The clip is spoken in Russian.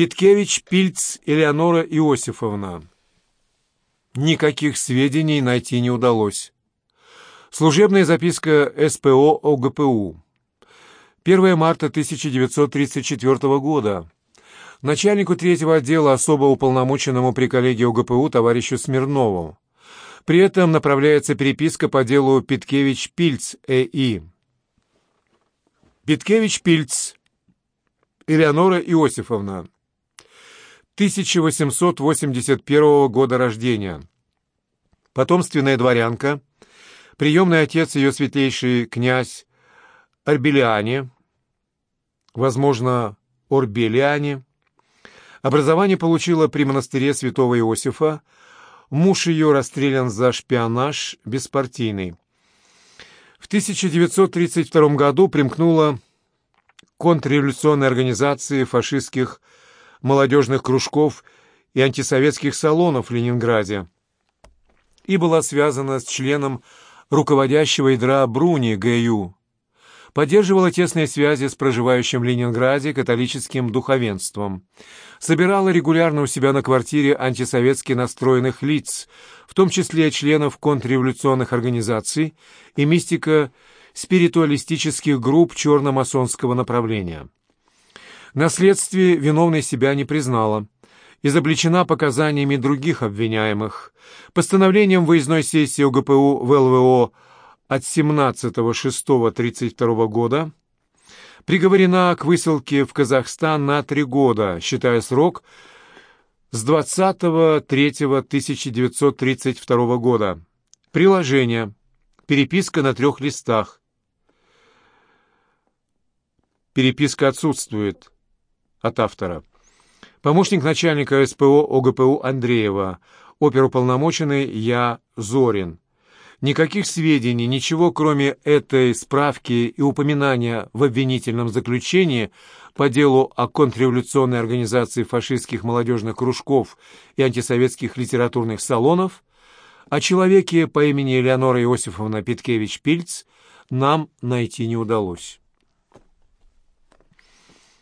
Питкевич Пильц Элеонора Иосифовна. Никаких сведений найти не удалось. Служебная записка СПО ОГПУ. 1 марта 1934 года. Начальнику третьего отдела особо уполномоченному при коллегии ОГПУ товарищу Смирнову. При этом направляется переписка по делу Питкевич-Пильц Э.И. Питкевич-Пильц Элеонора Иосифовна. 1881 года рождения. Потомственная дворянка, приемный отец ее светлейший князь Арбелиане, возможно, Орбелиане. Образование получила при монастыре святого Иосифа, муж ее расстрелян за шпионаж, беспартийный. В 1932 году примкнула контрреволюционной организации фашистских молодежных кружков и антисоветских салонов в Ленинграде и была связана с членом руководящего ядра Бруни Г.Ю. Поддерживала тесные связи с проживающим в Ленинграде католическим духовенством. Собирала регулярно у себя на квартире антисоветски настроенных лиц, в том числе членов контрреволюционных организаций и мистико-спиритуалистических групп черно-масонского направления. На следствии виновной себя не признала. Изобличена показаниями других обвиняемых. Постановлением выездной сессии ОГПУ в ЛВО от 17.06.32 года приговорена к высылке в Казахстан на три года, считая срок с 20.03.1932 года. Приложение. Переписка на трех листах. Переписка отсутствует от автора. Помощник начальника СПО ОГПУ Андреева, оперуполномоченный Я. Зорин. Никаких сведений, ничего кроме этой справки и упоминания в обвинительном заключении по делу о контрреволюционной организации фашистских молодежных кружков и антисоветских литературных салонов, о человеке по имени Элеонора Иосифовна Питкевич-Пильц нам найти не удалось.